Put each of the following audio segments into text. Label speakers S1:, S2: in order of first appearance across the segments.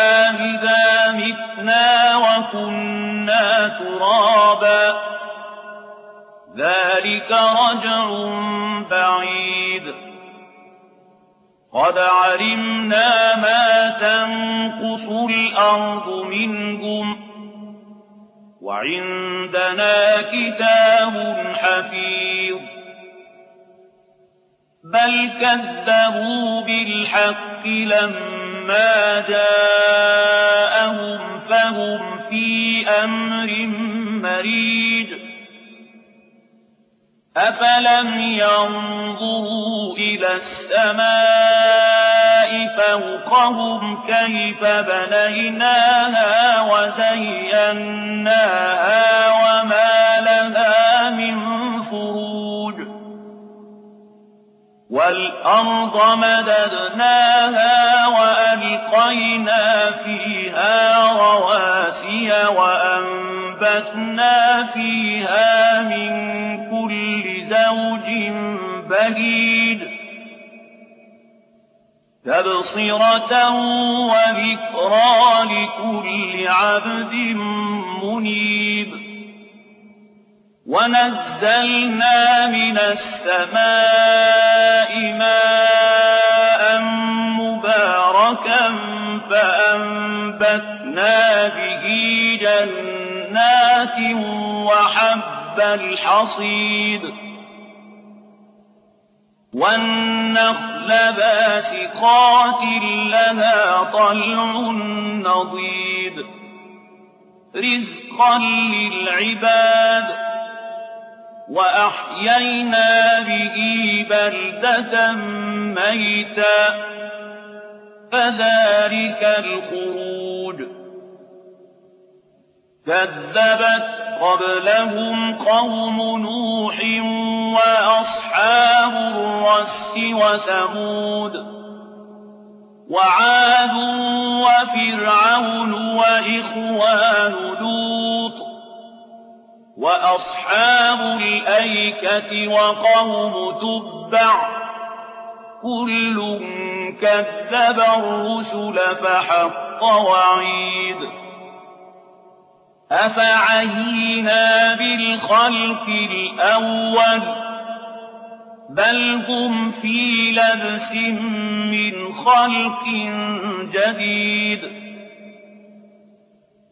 S1: أَإِذَا مِتْنَا وَكُنَّا تُرَابًا ذَٰلِكَ رَجْعٌ بَعِيدٌ قَدْ عَلِمْنَا مَا تَنقُصُ الْأَرْضُ مِنْهُمْ وَعِندَنَا كِتَابٌ حَفِيظٌ بَلْ كَذَّبُوا بِالْحَقِّ لَمَّا مَا جَاءَهُمْ فَهُمْ فِي أَمْرٍ مَّرِيجٍ أَفَلَمْ يَنظُرُوا إِلَى السَّمَاءِ فَوْقَهُمْ كَيْفَ بَنَيْنَاهَا وَزَيَّنَّاهَا وَالْأَرْضَ مَدَدْنَاهَا وَأَلْقَيْنَا فِيهَا رَوَاسِيَ وَأَنبَتْنَا فِيهَا مِن كُلِّ زَوْجٍ بَهِيجٍ تَبْصِرَةً وَذِكْرَىٰ لِكُلِّ عَبْدٍ مُّنِيبٍ وَنَزَّلْنَا مِنَ السَّمَاءِ مَاءً مُّبَارَكًا فَأَنبَتْنَا بِهِ جَنَّاتٍ وَحَبَّ الْحَصِيدِ وَالنَّخْلَ بَاسِقَاتٍ لَّهَا طَلْعٌ نَّضِيدٌ رِّزْقًا لِّلْعِبَادِ وَأَحْيَيْنَا بِهِ بَلْدَةً مَّيْتًا فَذَٰلِكَ الْخُرُوجُ. كَذَّبَتْ قَبْلَهُمْ قَوْمُ نُوحٍ وَأَصْحَابُ الرَّسِّ وَثَمُودُ وَعَادٌ وَفِرْعَوْنُ وَإِخْوَانُ لُوطٍ. وَأَصْحَابُ الْأَيْكَةِ وَقَوْمُ تُبَّعٍ ۚ كُلٌّ كَذَّبَ الرُّسُلَ فَحَقَّ وَعِيدِ أَفَعَيِينَا بِالْخَلْقِ الْأَوَّلِ ۚ بَلْ هُمْ فِي لَبْسٍ مِّنْ خَلْقٍ جَدِيدٍ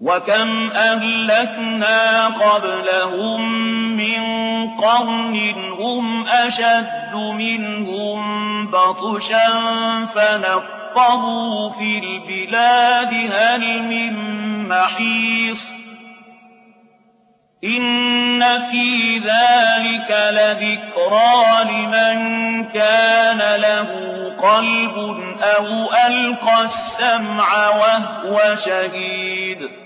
S1: وكم أهلكنا قبلهم من قرن هم أشد منهم بطشا فنقبوا في البلاد هل من محيص إن في ذلك لذكرى لمن كان له قلب أو ألقى السمع وهو شهيد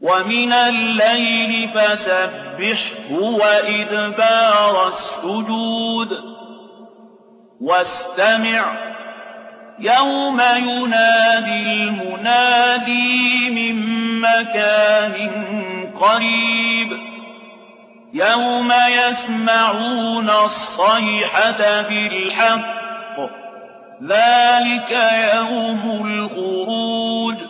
S1: ومن الليل فسبحه وإدبار السجود واستمع يوم ينادي المنادي من مكان قريب يوم يسمعون الصيحة بالحق ذلك يوم الخروج